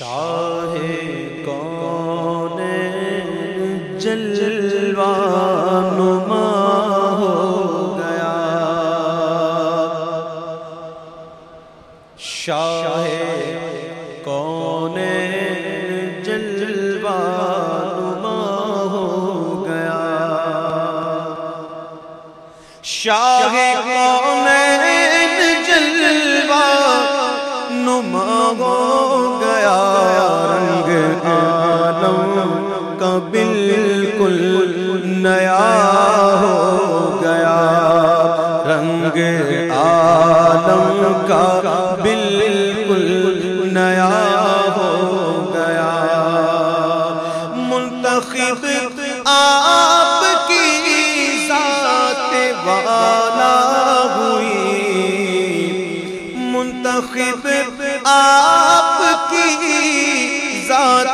شاہ کون جلوہ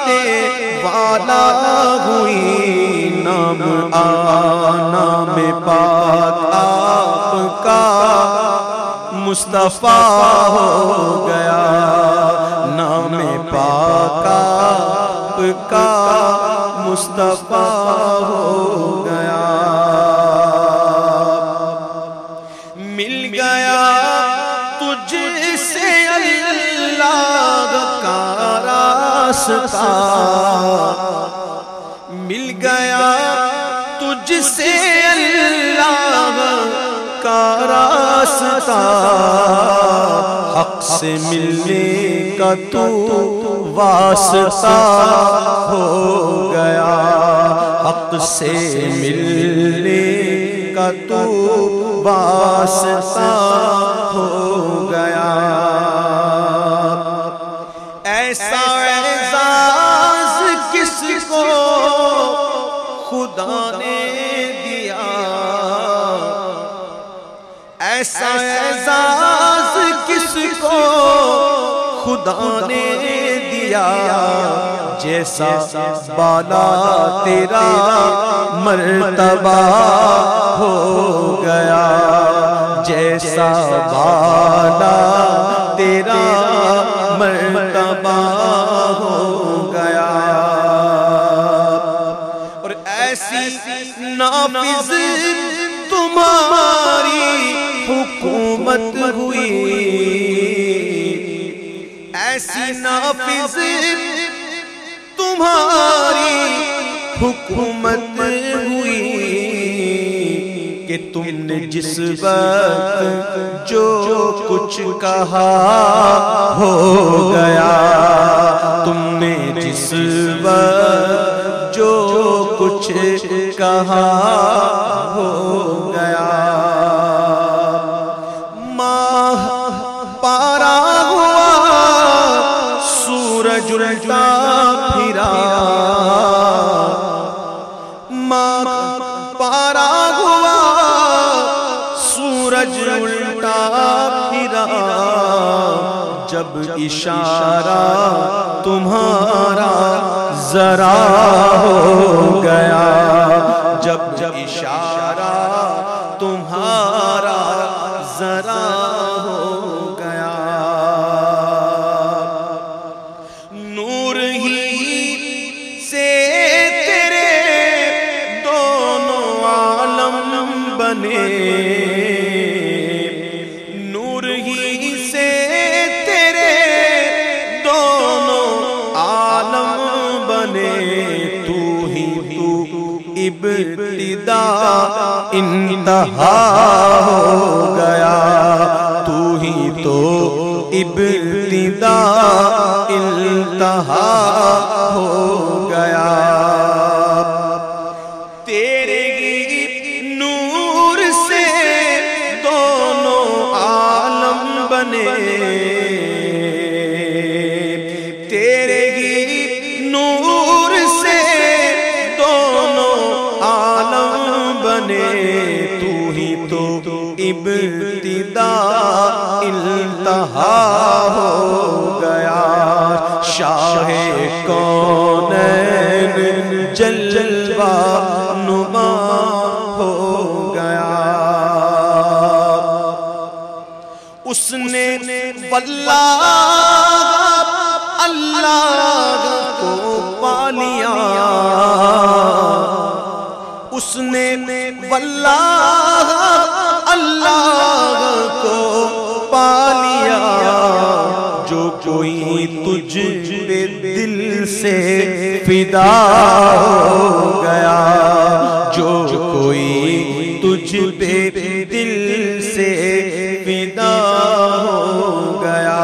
ذات والا ہوئی نام نام پاک آپ کا مصطفیٰ ہو گیا۔ نام پاک آپ کا مصطفیٰ ہو گیا۔ راستہ مل گیا تجھ سے اللہ کا راستہ حق سے ملنے کا تو واسطہ ہو گیا حق سے ملنے کا تو واسطہ ہو خدا نے دیا۔ ایسا اعزاز کس کو خدا نے دیا؟ جیسا بالا تیرا مرتبہ ہو گیا، جیسا بالا ایسی نافذ تمہاری حکومت ہوئی۔ ایسی نافذ تمہاری حکومت ہوئی۔ کہ تم نے جس وقت جو کچھ کہا ہو گیا تم نے جس وقت جو کچھ کہا ہو گیا۔ ماہ پارا ہوا، سورج الٹا پھرا۔ ماہ پارا ہوا، سورج الٹا پھرا۔ جب اشارہ تمہارا ذرا ہو گیا، جب جب اشارہ تمہارا ذرا ہو گیا۔ نور ہی سے تیرے دونوں عالم بنے۔ ابتدا انتہا ہو گیا۔ تو ہی تو ابتدا انتہا ہو گیا۔ تیرے نور سے دونوں عالم بنے۔ ابتدا انتہا ہو گیا۔ شاہ کون جلوہ نما ہو گیا۔ اس نے واللہ فدا ہو گیا۔ جو کوئی تجھ پہ دل سے فدا ہو گیا۔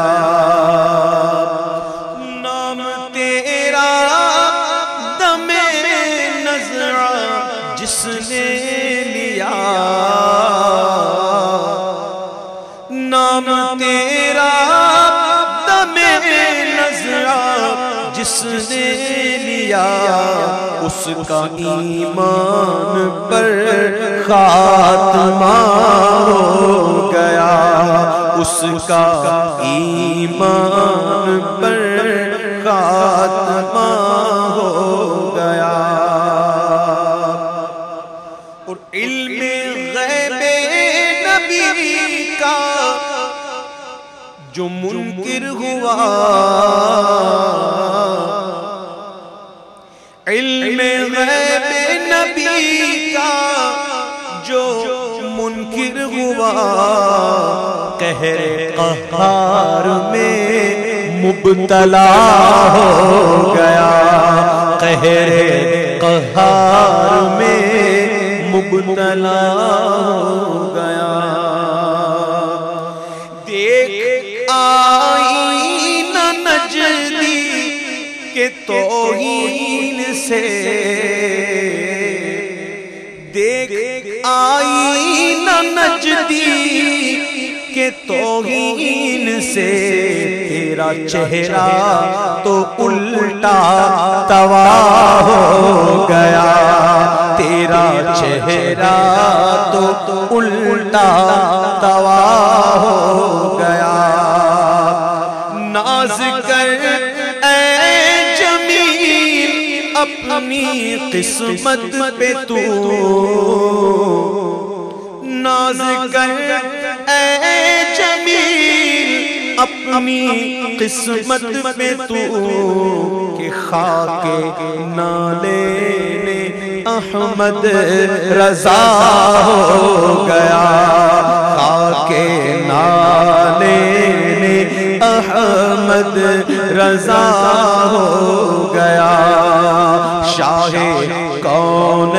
نام تیرا دم نظر جس نے لیا۔ نام تیرا دم نظر جس نے لیا اس کا ایمان پر خاتمہ ہو گیا۔ اس کا ایمان پر خاتمہ ہو گیا۔ اور علم غیب نبی کا جو منکر ہوا۔ علم غیب نبی کا جو منکر ہوا۔ قہر قہار میں مبتلا ہو گیا۔ قہر قہار میں مبتلا ہو گیا۔ توہین سے۔ دیکھ آئی نہ نجدی کے توہین سے۔ تیرا چہرہ تو الٹا توا ہو گیا۔ تیرا چہرہ تو الٹا توا ہو گیا۔ ناز کر اپنی قسمت پہ تو ناز کر اے جمیل، اپنی قسمت پہ تو کہ خاک نالے احمد رضا ہو گیا۔ خاک نالے نے احمد رضا ہو گیا۔ شاہ کون